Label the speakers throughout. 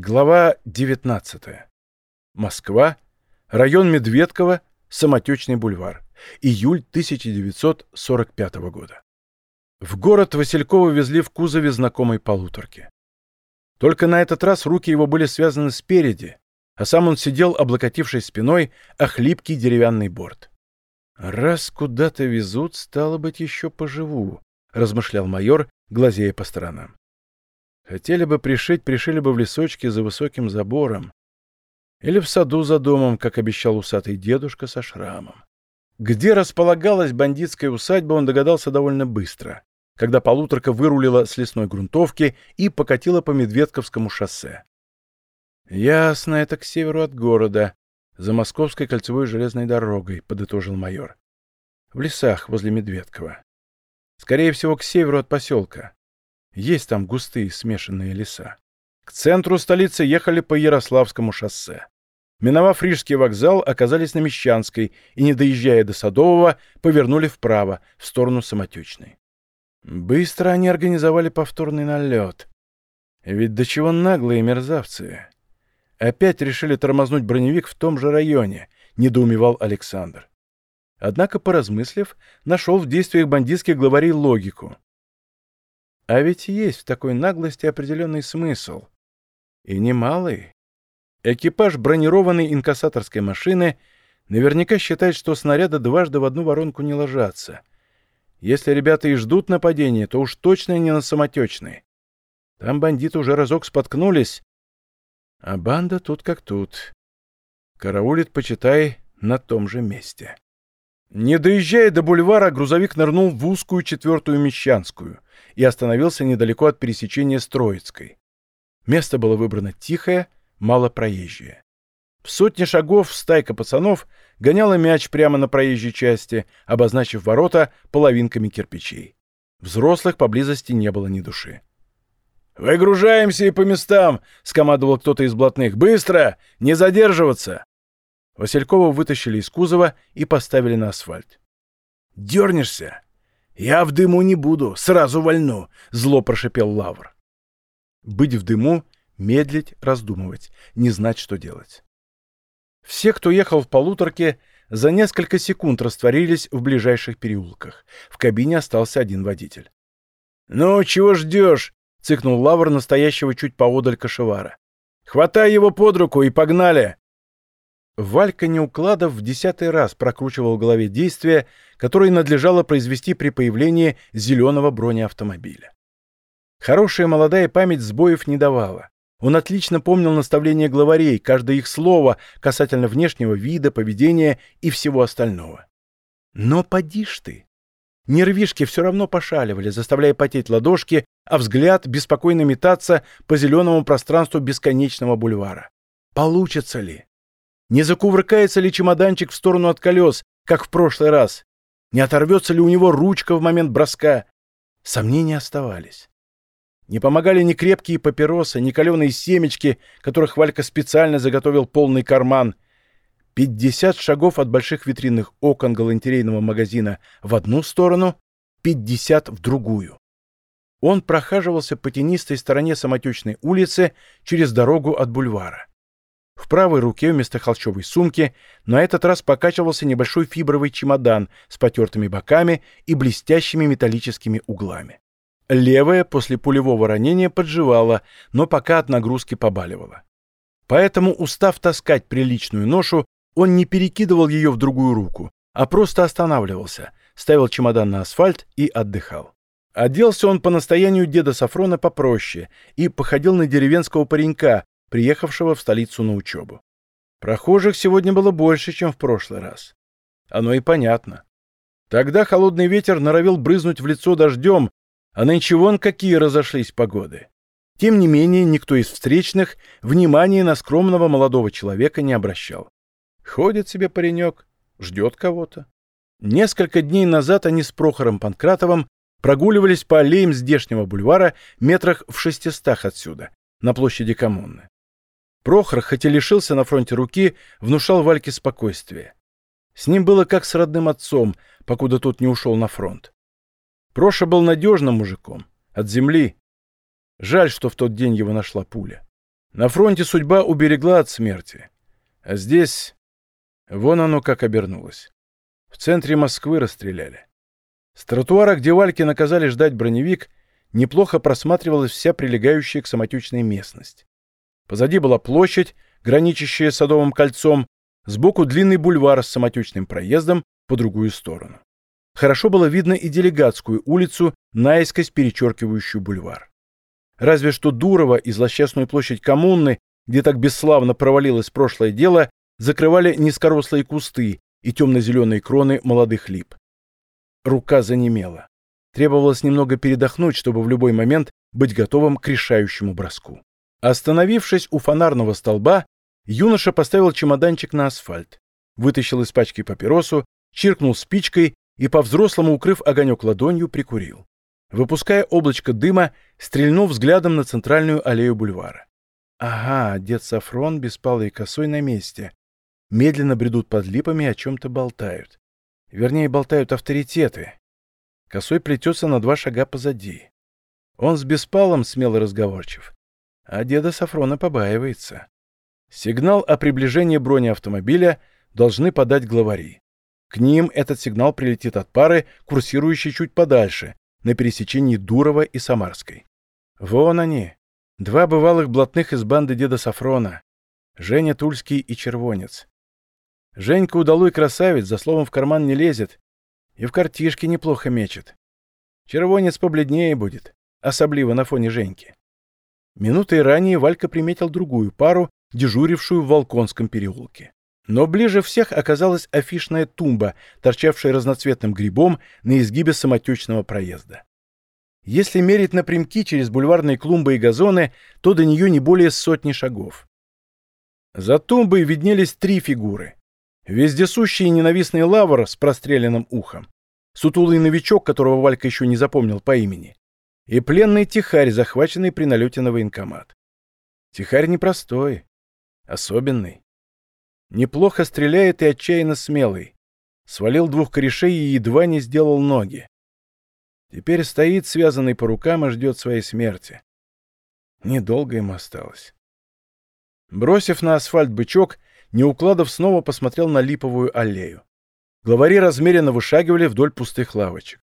Speaker 1: Глава 19. Москва. Район Медведково. Самотечный бульвар. Июль 1945 года. В город Василькова везли в кузове знакомой полуторки. Только на этот раз руки его были связаны спереди, а сам он сидел, облокотившись спиной, о хлипкий деревянный борт. «Раз куда-то везут, стало быть, еще поживу», — размышлял майор, глазея по сторонам. Хотели бы пришить, пришили бы в лесочке за высоким забором. Или в саду за домом, как обещал усатый дедушка со шрамом. Где располагалась бандитская усадьба, он догадался довольно быстро, когда полуторка вырулила с лесной грунтовки и покатила по Медведковскому шоссе. «Ясно, это к северу от города, за Московской кольцевой железной дорогой», — подытожил майор. «В лесах возле Медведкова. Скорее всего, к северу от поселка. Есть там густые смешанные леса. К центру столицы ехали по Ярославскому шоссе. Миновав Рижский вокзал, оказались на Мещанской и, не доезжая до Садового, повернули вправо, в сторону Самотечной. Быстро они организовали повторный налет. Ведь до чего наглые мерзавцы. Опять решили тормознуть броневик в том же районе, недоумевал Александр. Однако, поразмыслив, нашел в действиях бандитских главарей логику. А ведь есть в такой наглости определенный смысл. И немалый. Экипаж бронированной инкассаторской машины наверняка считает, что снаряды дважды в одну воронку не ложатся. Если ребята и ждут нападения, то уж точно не на самотечные. Там бандиты уже разок споткнулись, а банда тут как тут. Караулит, почитай, на том же месте. Не доезжая до бульвара, грузовик нырнул в узкую четвертую Мещанскую и остановился недалеко от пересечения с Троицкой. Место было выбрано тихое, малопроезжее. В сотне шагов стайка пацанов гоняла мяч прямо на проезжей части, обозначив ворота половинками кирпичей. Взрослых поблизости не было ни души. «Выгружаемся и по местам!» — скомандовал кто-то из блатных. «Быстро! Не задерживаться!» Василькова вытащили из кузова и поставили на асфальт. «Дернешься? Я в дыму не буду, сразу вольну!» — зло прошипел Лавр. Быть в дыму, медлить, раздумывать, не знать, что делать. Все, кто ехал в полуторке, за несколько секунд растворились в ближайших переулках. В кабине остался один водитель. «Ну, чего ждешь?» — цыкнул Лавр настоящего чуть поодаль кошевара. «Хватай его под руку и погнали!» Валька Неукладов в десятый раз прокручивал в голове действия, которые надлежало произвести при появлении зеленого бронеавтомобиля. Хорошая молодая память сбоев не давала. Он отлично помнил наставления главарей, каждое их слово касательно внешнего вида, поведения и всего остального. Но поди ж ты! Нервишки все равно пошаливали, заставляя потеть ладошки, а взгляд беспокойно метаться по зеленому пространству бесконечного бульвара. Получится ли? Не закувыркается ли чемоданчик в сторону от колес, как в прошлый раз? Не оторвется ли у него ручка в момент броска? Сомнения оставались. Не помогали ни крепкие папиросы, ни каленые семечки, которых Валька специально заготовил полный карман. Пятьдесят шагов от больших витринных окон галантерейного магазина в одну сторону, пятьдесят в другую. Он прохаживался по тенистой стороне самотечной улицы через дорогу от бульвара. В правой руке вместо холщовой сумки на этот раз покачивался небольшой фибровый чемодан с потертыми боками и блестящими металлическими углами. Левая после пулевого ранения подживала, но пока от нагрузки побаливала. Поэтому, устав таскать приличную ношу, он не перекидывал ее в другую руку, а просто останавливался, ставил чемодан на асфальт и отдыхал. Оделся он по настоянию деда Сафрона попроще и походил на деревенского паренька, приехавшего в столицу на учебу. Прохожих сегодня было больше, чем в прошлый раз. Оно и понятно. Тогда холодный ветер норовил брызнуть в лицо дождем, а нынче вон какие разошлись погоды. Тем не менее, никто из встречных внимания на скромного молодого человека не обращал. Ходит себе паренек, ждет кого-то. Несколько дней назад они с Прохором Панкратовым прогуливались по аллеям здешнего бульвара метрах в шестистах отсюда, на площади коммуны. Прохор, хоть и лишился на фронте руки, внушал Вальке спокойствие. С ним было как с родным отцом, покуда тот не ушел на фронт. Проша был надежным мужиком, от земли. Жаль, что в тот день его нашла пуля. На фронте судьба уберегла от смерти. А здесь... Вон оно как обернулось. В центре Москвы расстреляли. С тротуара, где Вальки наказали ждать броневик, неплохо просматривалась вся прилегающая к самотечной местность. Позади была площадь, граничащая Садовым кольцом, сбоку длинный бульвар с самотечным проездом по другую сторону. Хорошо было видно и делегатскую улицу, наискось перечеркивающую бульвар. Разве что Дурова и злосчастную площадь коммуны, где так бесславно провалилось прошлое дело, закрывали низкорослые кусты и темно-зеленые кроны молодых лип. Рука занемела. Требовалось немного передохнуть, чтобы в любой момент быть готовым к решающему броску. Остановившись у фонарного столба, юноша поставил чемоданчик на асфальт, вытащил из пачки папиросу, чиркнул спичкой и, по-взрослому укрыв огонек ладонью, прикурил. Выпуская облачко дыма, стрельнул взглядом на центральную аллею бульвара. Ага, дед Сафрон, беспалый косой, на месте. Медленно бредут под липами и о чем-то болтают. Вернее, болтают авторитеты. Косой плетется на два шага позади. Он с беспалом смело разговорчив, а деда Сафрона побаивается. Сигнал о приближении бронеавтомобиля должны подать главари. К ним этот сигнал прилетит от пары, курсирующей чуть подальше, на пересечении Дурова и Самарской. Вон они, два бывалых блатных из банды деда Сафрона, Женя Тульский и Червонец. Женька удалой красавец, за словом в карман не лезет, и в картишке неплохо мечет. Червонец побледнее будет, особливо на фоне Женьки. Минутой ранее Валька приметил другую пару, дежурившую в Волконском переулке. Но ближе всех оказалась афишная тумба, торчавшая разноцветным грибом на изгибе самотечного проезда. Если мерить напрямки через бульварные клумбы и газоны, то до нее не более сотни шагов. За тумбой виднелись три фигуры. Вездесущий ненавистный лавр с простреленным ухом, сутулый новичок, которого Валька еще не запомнил по имени, и пленный тихарь, захваченный при налете на военкомат. Тихарь непростой, особенный. Неплохо стреляет и отчаянно смелый. Свалил двух корешей и едва не сделал ноги. Теперь стоит, связанный по рукам, и ждет своей смерти. Недолго ему осталось. Бросив на асфальт бычок, Неукладов снова посмотрел на липовую аллею. Главари размеренно вышагивали вдоль пустых лавочек.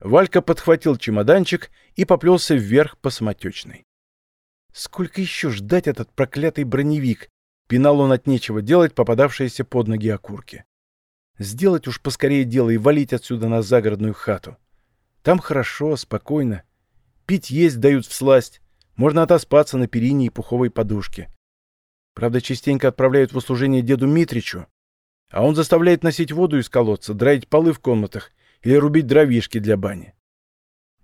Speaker 1: Валька подхватил чемоданчик и поплелся вверх по самотечной. Сколько еще ждать этот проклятый броневик? Пинал он от нечего делать попадавшиеся под ноги окурки. Сделать уж поскорее дело и валить отсюда на загородную хату. Там хорошо, спокойно. Пить есть дают в сласть. Можно отоспаться на перине и пуховой подушке. Правда, частенько отправляют в услужение деду Митричу, а он заставляет носить воду из колодца, драить полы в комнатах или рубить дровишки для бани.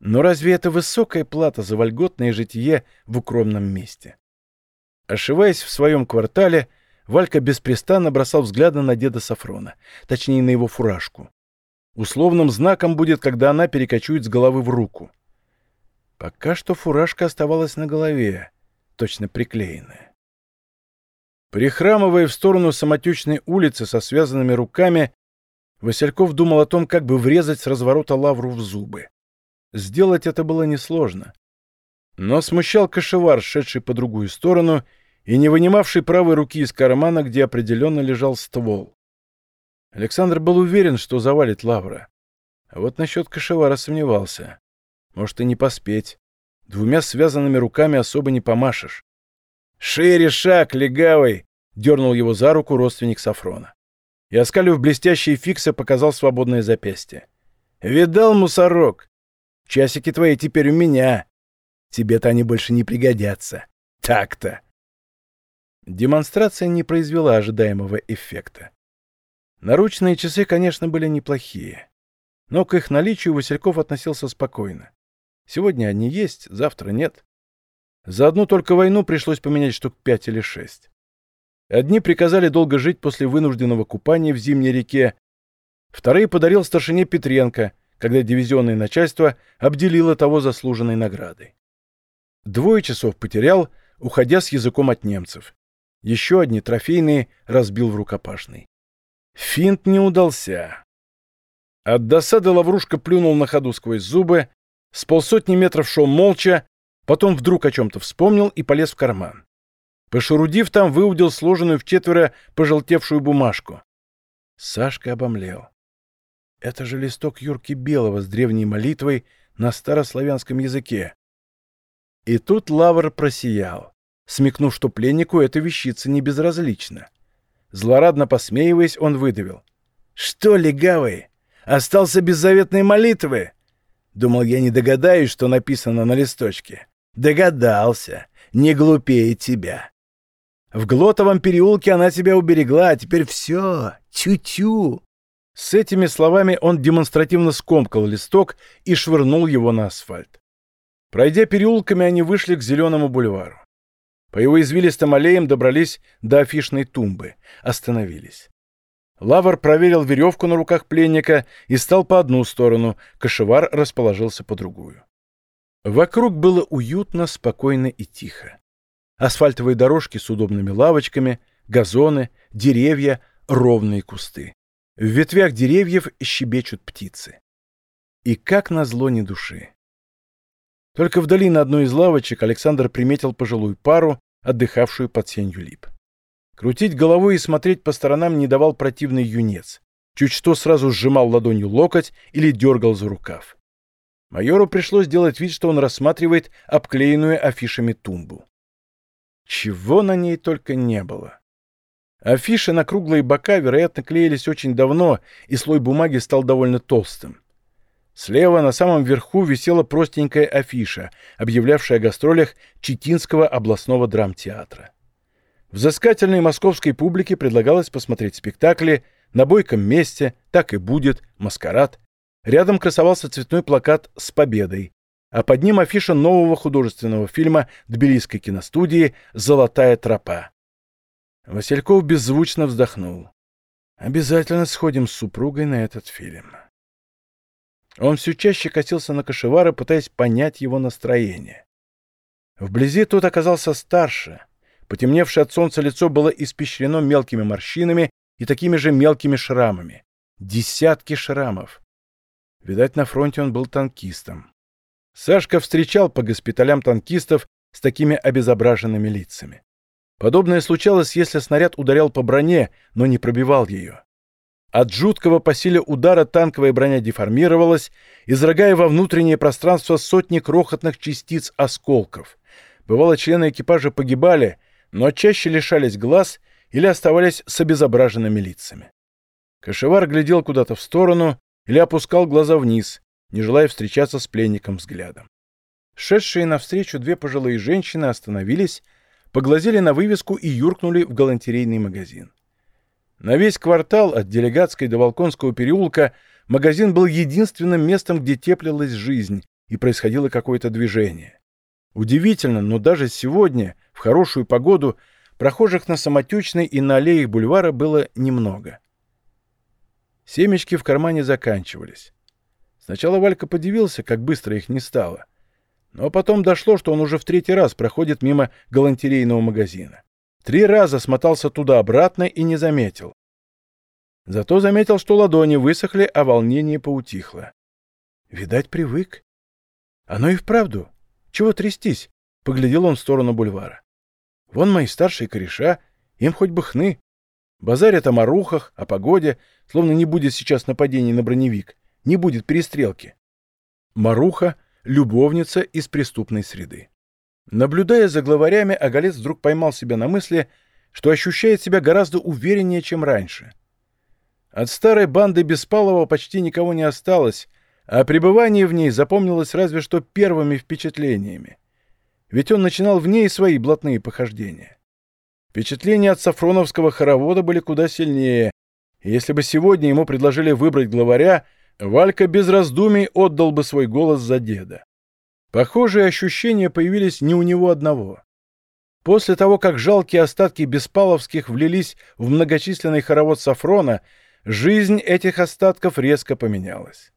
Speaker 1: Но разве это высокая плата за вольготное житие в укромном месте? Ошиваясь в своем квартале, Валька беспрестанно бросал взгляды на деда Сафрона, точнее, на его фуражку. Условным знаком будет, когда она перекочует с головы в руку. Пока что фуражка оставалась на голове, точно приклеенная. Прихрамывая в сторону самотечной улицы со связанными руками, Васильков думал о том, как бы врезать с разворота лавру в зубы. Сделать это было несложно. Но смущал кошевар, шедший по другую сторону и не вынимавший правой руки из кармана, где определенно лежал ствол. Александр был уверен, что завалит лавра. А вот насчет кошевара сомневался. Может, и не поспеть. Двумя связанными руками особо не помашешь. «Шире шаг, легавый!» — дернул его за руку родственник Сафрона. И, оскалив блестящие фиксы, показал свободное запястье. «Видал, мусорок? Часики твои теперь у меня. Тебе-то они больше не пригодятся. Так-то. Демонстрация не произвела ожидаемого эффекта. Наручные часы, конечно, были неплохие. Но к их наличию Васильков относился спокойно. Сегодня они есть, завтра нет. За одну только войну пришлось поменять штук пять или шесть. Одни приказали долго жить после вынужденного купания в зимней реке, вторые подарил старшине Петренко, когда дивизионное начальство обделило того заслуженной наградой. Двое часов потерял, уходя с языком от немцев. Еще одни трофейные разбил в рукопашный. Финт не удался. От досады Лаврушка плюнул на ходу сквозь зубы, с полсотни метров шел молча, потом вдруг о чем-то вспомнил и полез в карман. Пошурудив там, выудил сложенную в четверо пожелтевшую бумажку. Сашка обомлел. Это же листок Юрки Белого с древней молитвой на старославянском языке. И тут Лавр просиял, смекнув, что пленнику эта вещица не безразлична. Злорадно посмеиваясь, он выдавил. «Что, легавый, остался без заветной молитвы?» Думал, я не догадаюсь, что написано на листочке. Догадался. Не глупее тебя. В Глотовом переулке она тебя уберегла, а теперь все. Тю-тю. С этими словами он демонстративно скомкал листок и швырнул его на асфальт. Пройдя переулками, они вышли к Зеленому бульвару. По его извилистым аллеям добрались до афишной тумбы. Остановились. Лавр проверил веревку на руках пленника и стал по одну сторону, кошевар расположился по другую. Вокруг было уютно, спокойно и тихо. Асфальтовые дорожки с удобными лавочками, газоны, деревья, ровные кусты. В ветвях деревьев щебечут птицы. И как назло ни души. Только вдали на одной из лавочек Александр приметил пожилую пару, отдыхавшую под сенью лип. Крутить головой и смотреть по сторонам не давал противный юнец. Чуть что сразу сжимал ладонью локоть или дергал за рукав. Майору пришлось делать вид, что он рассматривает обклеенную афишами тумбу. Чего на ней только не было. Афиши на круглые бока, вероятно, клеились очень давно, и слой бумаги стал довольно толстым. Слева на самом верху висела простенькая афиша, объявлявшая о гастролях Читинского областного драмтеатра. Взыскательной московской публике предлагалось посмотреть спектакли «На бойком месте», «Так и будет», «Маскарад». Рядом красовался цветной плакат с победой, а под ним афиша нового художественного фильма Тбилисской киностудии «Золотая тропа». Васильков беззвучно вздохнул. «Обязательно сходим с супругой на этот фильм». Он все чаще косился на Кашевара, пытаясь понять его настроение. Вблизи тот оказался старше — Потемневшее от солнца лицо было испещрено мелкими морщинами и такими же мелкими шрамами. Десятки шрамов. Видать, на фронте он был танкистом. Сашка встречал по госпиталям танкистов с такими обезображенными лицами. Подобное случалось, если снаряд ударял по броне, но не пробивал ее. От жуткого по силе удара танковая броня деформировалась, изрыгая во внутреннее пространство сотни крохотных частиц осколков. Бывало, члены экипажа погибали, но чаще лишались глаз или оставались с обезображенными лицами. Кашевар глядел куда-то в сторону или опускал глаза вниз, не желая встречаться с пленником взглядом. Шедшие навстречу две пожилые женщины остановились, поглазели на вывеску и юркнули в галантерейный магазин. На весь квартал от Делегатской до Волконского переулка магазин был единственным местом, где теплилась жизнь и происходило какое-то движение. Удивительно, но даже сегодня, в хорошую погоду, прохожих на Самотечной и на аллеях бульвара было немного. Семечки в кармане заканчивались. Сначала Валька подивился, как быстро их не стало. Но потом дошло, что он уже в третий раз проходит мимо галантерейного магазина. Три раза смотался туда-обратно и не заметил. Зато заметил, что ладони высохли, а волнение поутихло. Видать, привык. Оно и вправду чего трястись? Поглядел он в сторону бульвара. Вон мои старшие кореша, им хоть бы хны. Базарят о марухах, о погоде, словно не будет сейчас нападений на броневик, не будет перестрелки. Маруха — любовница из преступной среды. Наблюдая за главарями, Оголец вдруг поймал себя на мысли, что ощущает себя гораздо увереннее, чем раньше. От старой банды Беспалова почти никого не осталось, а пребывание в ней запомнилось разве что первыми впечатлениями. Ведь он начинал в ней свои блатные похождения. Впечатления от сафроновского хоровода были куда сильнее, и если бы сегодня ему предложили выбрать главаря, Валька без раздумий отдал бы свой голос за деда. Похожие ощущения появились не у него одного. После того, как жалкие остатки Беспаловских влились в многочисленный хоровод Сафрона, жизнь этих остатков резко поменялась.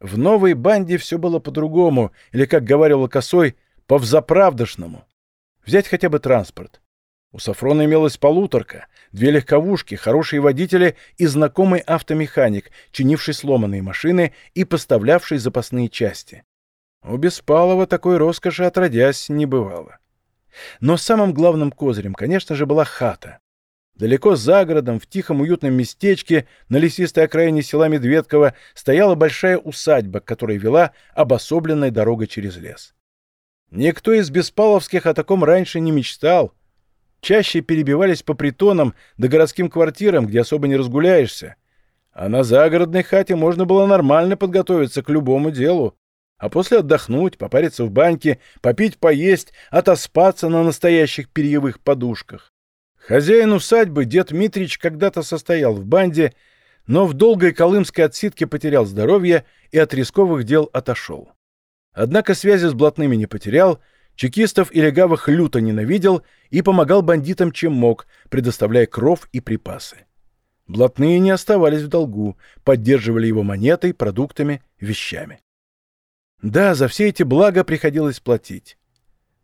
Speaker 1: В новой банде все было по-другому, или, как говорил Косой, по-взаправдошному. Взять хотя бы транспорт. У Сафрона имелась полуторка, две легковушки, хорошие водители и знакомый автомеханик, чинивший сломанные машины и поставлявший запасные части. У Беспалова такой роскоши отродясь не бывало. Но самым главным козырем, конечно же, была хата. Далеко за городом, в тихом уютном местечке, на лесистой окраине села Медведково, стояла большая усадьба, которая вела обособленная дорога через лес. Никто из Беспаловских о таком раньше не мечтал. Чаще перебивались по притонам да городским квартирам, где особо не разгуляешься. А на загородной хате можно было нормально подготовиться к любому делу. А после отдохнуть, попариться в баньке, попить, поесть, отоспаться на настоящих перьевых подушках. Хозяин усадьбы, дед Митрич, когда-то состоял в банде, но в долгой колымской отсидке потерял здоровье и от рисковых дел отошел. Однако связи с блатными не потерял, чекистов и легавых люто ненавидел и помогал бандитам чем мог, предоставляя кров и припасы. Блатные не оставались в долгу, поддерживали его монетой, продуктами, вещами. Да, за все эти блага приходилось платить.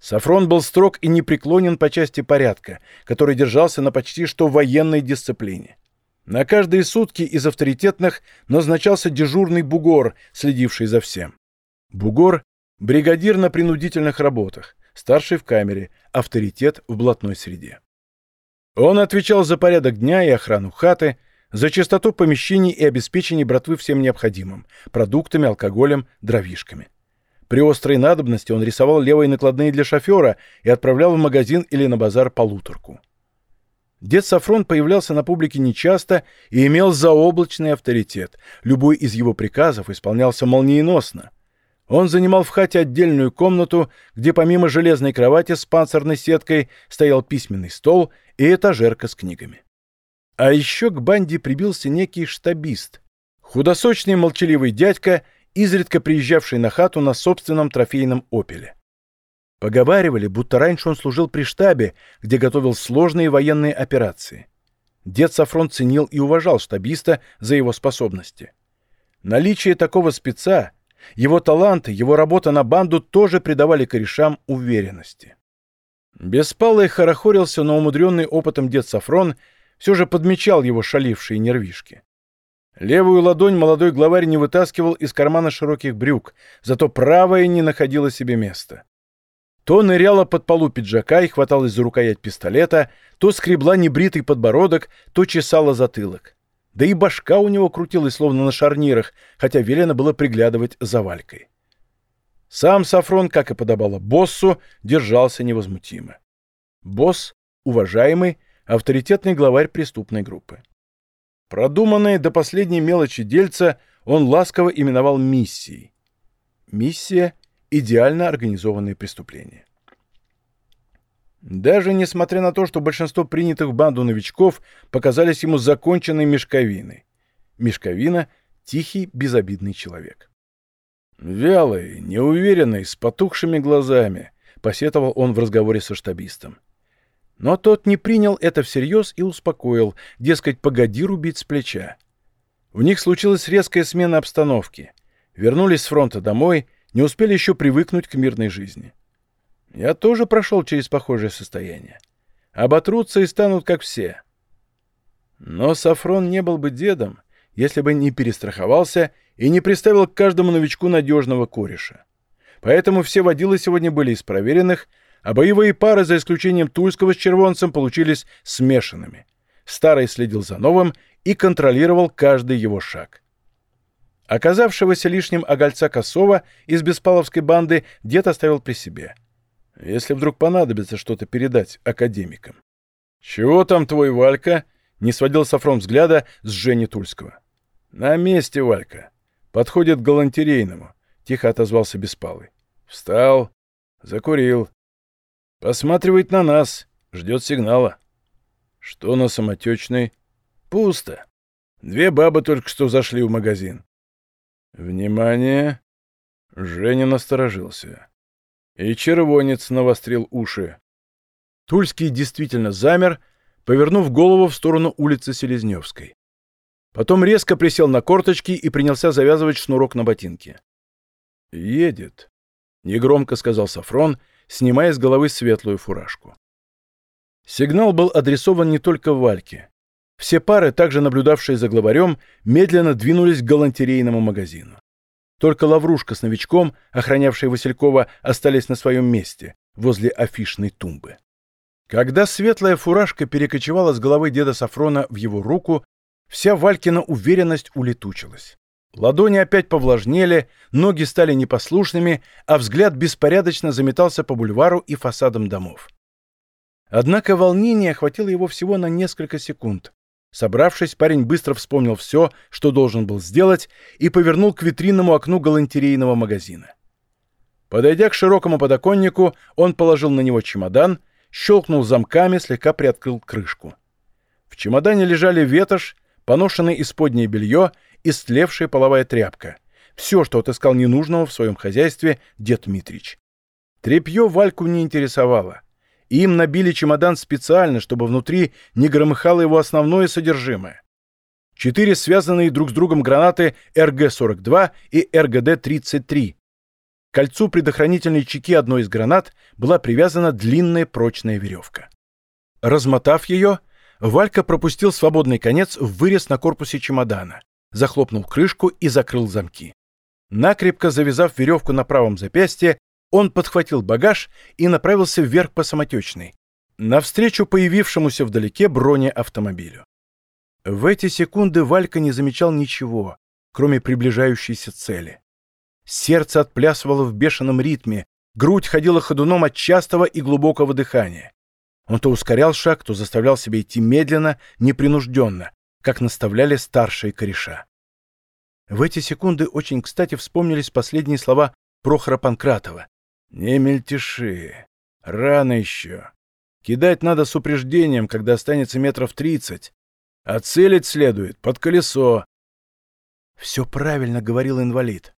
Speaker 1: Сафрон был строг и непреклонен по части порядка, который держался на почти что военной дисциплине. На каждые сутки из авторитетных назначался дежурный бугор, следивший за всем. Бугор — бригадир на принудительных работах, старший в камере, авторитет в блатной среде. Он отвечал за порядок дня и охрану хаты, за чистоту помещений и обеспечение братвы всем необходимым – продуктами, алкоголем, дровишками. При острой надобности он рисовал левые накладные для шофера и отправлял в магазин или на базар полуторку. Дед Сафрон появлялся на публике нечасто и имел заоблачный авторитет. Любой из его приказов исполнялся молниеносно. Он занимал в хате отдельную комнату, где помимо железной кровати с панцирной сеткой стоял письменный стол и этажерка с книгами. А еще к банде прибился некий штабист, худосочный молчаливый дядька, изредка приезжавший на хату на собственном трофейном «Опеле». Поговаривали, будто раньше он служил при штабе, где готовил сложные военные операции. Дед Сафрон ценил и уважал штабиста за его способности. Наличие такого спеца, его таланты, его работа на банду тоже придавали корешам уверенности. Беспалый хорохорился, но умудренный опытом дед Сафрон все же подмечал его шалившие нервишки. Левую ладонь молодой главарь не вытаскивал из кармана широких брюк, зато правая не находила себе места. То ныряла под полу пиджака и хваталась за рукоять пистолета, то скребла небритый подбородок, то чесала затылок. Да и башка у него крутилась словно на шарнирах, хотя велено было приглядывать за Валькой. Сам Сафрон, как и подобало боссу, держался невозмутимо. Босс, уважаемый, авторитетный главарь преступной группы. Продуманное до последней мелочи дельца он ласково именовал миссией. Миссия — идеально организованное преступление. Даже несмотря на то, что большинство принятых в банду новичков показались ему законченной мешковиной. Мешковина — тихий, безобидный человек. «Вялый, неуверенный, с потухшими глазами», — посетовал он в разговоре со штабистом. Но тот не принял это всерьез и успокоил, дескать, погоди рубить с плеча. У них случилась резкая смена обстановки. Вернулись с фронта домой, не успели еще привыкнуть к мирной жизни. Я тоже прошел через похожее состояние. Оботрутся и станут как все. Но Сафрон не был бы дедом, если бы не перестраховался и не приставил к каждому новичку надежного кореша. Поэтому все водилы сегодня были из проверенных, а боевые пары, за исключением Тульского с червонцем, получились смешанными. Старый следил за новым и контролировал каждый его шаг. Оказавшегося лишним огольца Косова из Беспаловской банды дед оставил при себе. Если вдруг понадобится что-то передать академикам. «Чего там твой Валька?» — не сводил Сафрон взгляда с Жени Тульского. «На месте, Валька. Подходит к галантерейному», — тихо отозвался Беспалый. «Встал, закурил, Посматривает на нас, ждет сигнала. Что на самотечной? Пусто. Две бабы только что зашли в магазин. Внимание! Женя насторожился. И червонец навострил уши. Тульский действительно замер, повернув голову в сторону улицы Селезневской. Потом резко присел на корточки и принялся завязывать шнурок на ботинке. «Едет», — негромко сказал Сафрон снимая с головы светлую фуражку. Сигнал был адресован не только Вальке. Все пары, также наблюдавшие за главарем, медленно двинулись к галантерейному магазину. Только Лаврушка с новичком, охранявшие Василькова, остались на своем месте, возле афишной тумбы. Когда светлая фуражка перекочевала с головы деда Сафрона в его руку, вся Валькина уверенность улетучилась. Ладони опять повлажнели, ноги стали непослушными, а взгляд беспорядочно заметался по бульвару и фасадам домов. Однако волнение охватило его всего на несколько секунд. Собравшись, парень быстро вспомнил все, что должен был сделать, и повернул к витринному окну галантерейного магазина. Подойдя к широкому подоконнику, он положил на него чемодан, щелкнул замками, слегка приоткрыл крышку. В чемодане лежали ветошь, поношенное исподнее белье истлевшая половая тряпка. Все, что отыскал ненужного в своем хозяйстве дед Митрич. Трепье Вальку не интересовало. Им набили чемодан специально, чтобы внутри не громыхало его основное содержимое. Четыре связанные друг с другом гранаты РГ-42 и РГД-33. К кольцу предохранительной чеки одной из гранат была привязана длинная прочная веревка. Размотав ее, Валька пропустил свободный конец в вырез на корпусе чемодана захлопнул крышку и закрыл замки. Накрепко завязав веревку на правом запястье, он подхватил багаж и направился вверх по самотечной, навстречу появившемуся вдалеке бронеавтомобилю. В эти секунды Валька не замечал ничего, кроме приближающейся цели. Сердце отплясывало в бешеном ритме, грудь ходила ходуном от частого и глубокого дыхания. Он то ускорял шаг, то заставлял себя идти медленно, непринужденно, как наставляли старшие кореша. В эти секунды очень кстати вспомнились последние слова Прохора Панкратова. «Не мельтеши. Рано еще. Кидать надо с упреждением, когда останется метров тридцать. А целить следует под колесо». «Все правильно», — говорил инвалид.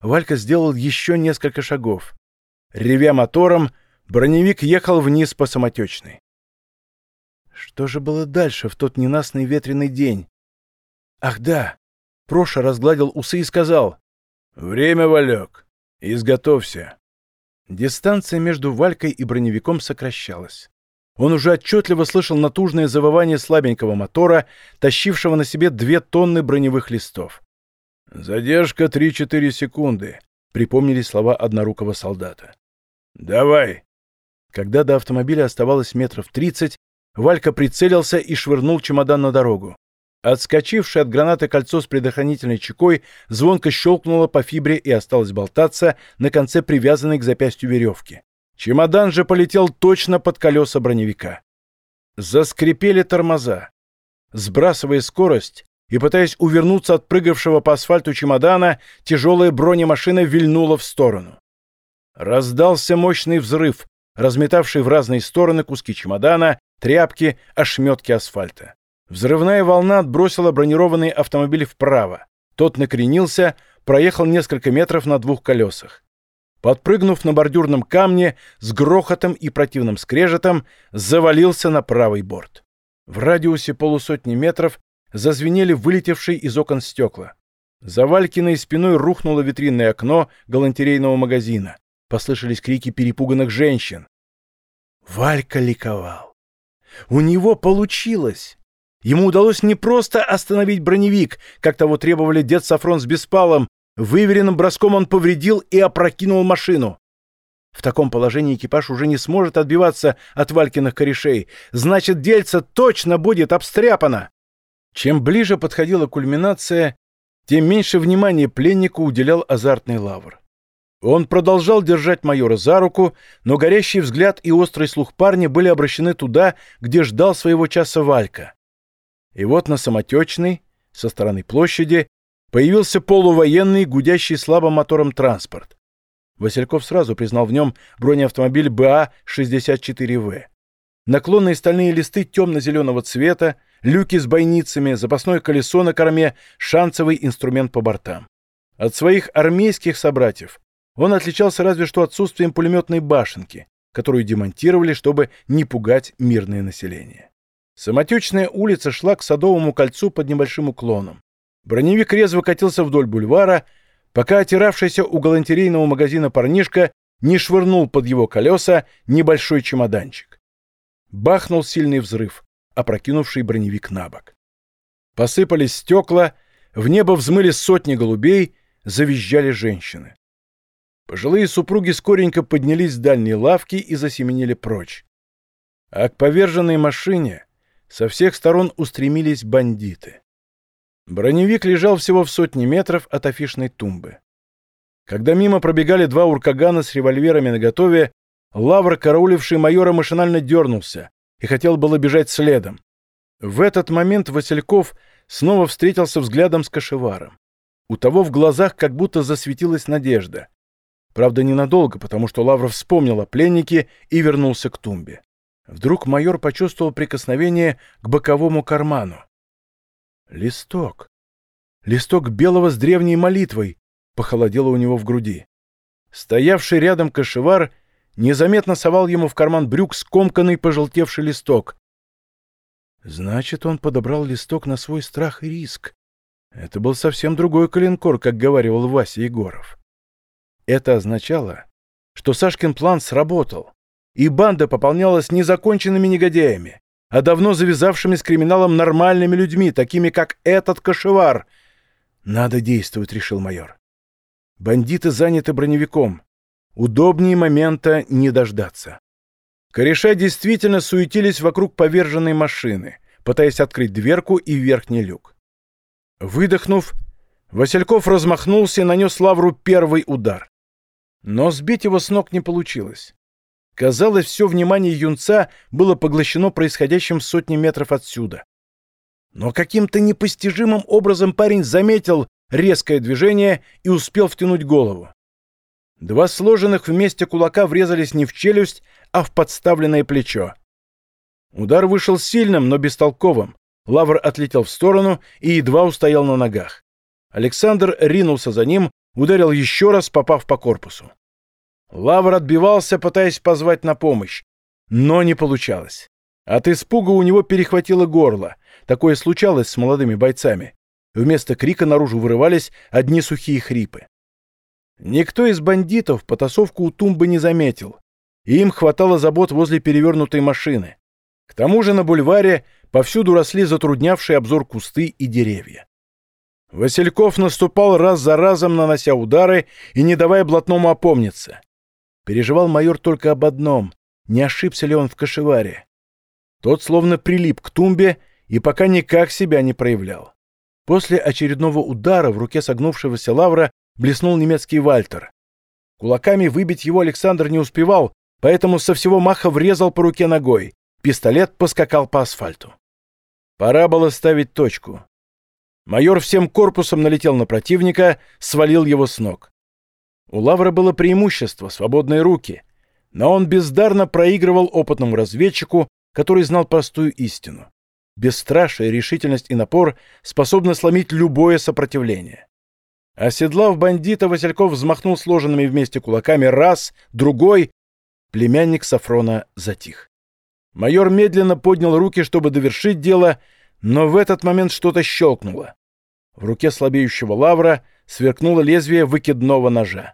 Speaker 1: Валька сделал еще несколько шагов. Ревя мотором, броневик ехал вниз по самотечной. Что же было дальше в тот ненастный ветреный день? Ах да! Проша разгладил усы и сказал. «Время, Валек. Изготовься». Дистанция между Валькой и броневиком сокращалась. Он уже отчетливо слышал натужное завывание слабенького мотора, тащившего на себе две тонны броневых листов. «Задержка 3-4 секунды», — припомнили слова однорукого солдата. «Давай!» Когда до автомобиля оставалось метров тридцать, Валька прицелился и швырнул чемодан на дорогу. Отскочившее от гранаты кольцо с предохранительной чекой звонко щелкнуло по фибре и осталось болтаться на конце привязанной к запястью веревки. Чемодан же полетел точно под колеса броневика. Заскрипели тормоза. Сбрасывая скорость и пытаясь увернуться от прыгавшего по асфальту чемодана, тяжелая бронемашина вильнула в сторону. Раздался мощный взрыв, разметавший в разные стороны куски чемодана тряпки, ошметки асфальта. Взрывная волна отбросила бронированный автомобиль вправо. Тот накренился, проехал несколько метров на двух колесах. Подпрыгнув на бордюрном камне, с грохотом и противным скрежетом, завалился на правый борт. В радиусе полусотни метров зазвенели вылетевшие из окон стекла. За Валькиной спиной рухнуло витринное окно галантерейного магазина. Послышались крики перепуганных женщин. Валька ликовал. У него получилось. Ему удалось не просто остановить броневик, как того требовали дед Сафрон с Беспалом, выверенным броском он повредил и опрокинул машину. В таком положении экипаж уже не сможет отбиваться от Валькиных корешей. Значит, дельца точно будет обстряпано. Чем ближе подходила кульминация, тем меньше внимания пленнику уделял азартный лавр. Он продолжал держать майора за руку, но горящий взгляд и острый слух парня были обращены туда, где ждал своего часа Валька. И вот на самотечной, со стороны площади, появился полувоенный, гудящий слабым мотором транспорт. Васильков сразу признал в нем бронеавтомобиль БА-64В. Наклонные стальные листы темно-зеленого цвета, люки с бойницами, запасное колесо на корме, шансовый инструмент по бортам. От своих армейских собратьев он отличался разве что отсутствием пулеметной башенки, которую демонтировали, чтобы не пугать мирное население. Самотечная улица шла к Садовому кольцу под небольшим уклоном. Броневик резво катился вдоль бульвара, пока отиравшийся у галантерейного магазина парнишка не швырнул под его колеса небольшой чемоданчик. Бахнул сильный взрыв, опрокинувший броневик на бок. Посыпались стекла, в небо взмыли сотни голубей, завизжали женщины. Пожилые супруги скоренько поднялись с дальней лавки и засеменили прочь. А к поверженной машине со всех сторон устремились бандиты. Броневик лежал всего в сотне метров от афишной тумбы. Когда мимо пробегали два уркагана с револьверами наготове, Лавр, карауливший майора, машинально дернулся и хотел было бежать следом. В этот момент Васильков снова встретился взглядом с кошеваром. У того в глазах как будто засветилась надежда. Правда, ненадолго, потому что Лавров вспомнил о пленнике и вернулся к тумбе. Вдруг майор почувствовал прикосновение к боковому карману. Листок. Листок белого с древней молитвой похолодело у него в груди. Стоявший рядом кошевар незаметно совал ему в карман брюк скомканный пожелтевший листок. Значит, он подобрал листок на свой страх и риск. Это был совсем другой коленкор, как говаривал Вася Егоров. Это означало, что Сашкин план сработал, и банда пополнялась незаконченными негодяями, а давно завязавшими с криминалом нормальными людьми, такими как этот кошевар. «Надо действовать», — решил майор. «Бандиты заняты броневиком. Удобнее момента не дождаться». Кореша действительно суетились вокруг поверженной машины, пытаясь открыть дверку и верхний люк. Выдохнув, Васильков размахнулся и нанес Лавру первый удар. Но сбить его с ног не получилось. Казалось, все внимание юнца было поглощено происходящим сотни метров отсюда. Но каким-то непостижимым образом парень заметил резкое движение и успел втянуть голову. Два сложенных вместе кулака врезались не в челюсть, а в подставленное плечо. Удар вышел сильным, но бестолковым. Лавр отлетел в сторону и едва устоял на ногах. Александр ринулся за ним, ударил еще раз, попав по корпусу. Лавр отбивался, пытаясь позвать на помощь, но не получалось. От испуга у него перехватило горло. Такое случалось с молодыми бойцами. Вместо крика наружу вырывались одни сухие хрипы. Никто из бандитов потасовку у тумбы не заметил. Им хватало забот возле перевернутой машины. К тому же на бульваре повсюду росли затруднявшие обзор кусты и деревья. Васильков наступал раз за разом, нанося удары и не давая блатному опомниться. Переживал майор только об одном — не ошибся ли он в кошеваре. Тот словно прилип к тумбе и пока никак себя не проявлял. После очередного удара в руке согнувшегося лавра блеснул немецкий вальтер. Кулаками выбить его Александр не успевал, поэтому со всего маха врезал по руке ногой. Пистолет поскакал по асфальту. Пора было ставить точку. Майор всем корпусом налетел на противника, свалил его с ног. У Лавра было преимущество, свободные руки, но он бездарно проигрывал опытному разведчику, который знал простую истину. Бесстрашие, решительность и напор способны сломить любое сопротивление. Оседлав бандита, Васильков взмахнул сложенными вместе кулаками раз, другой. Племянник Сафрона затих. Майор медленно поднял руки, чтобы довершить дело, но в этот момент что-то щелкнуло. В руке слабеющего лавра сверкнуло лезвие выкидного ножа.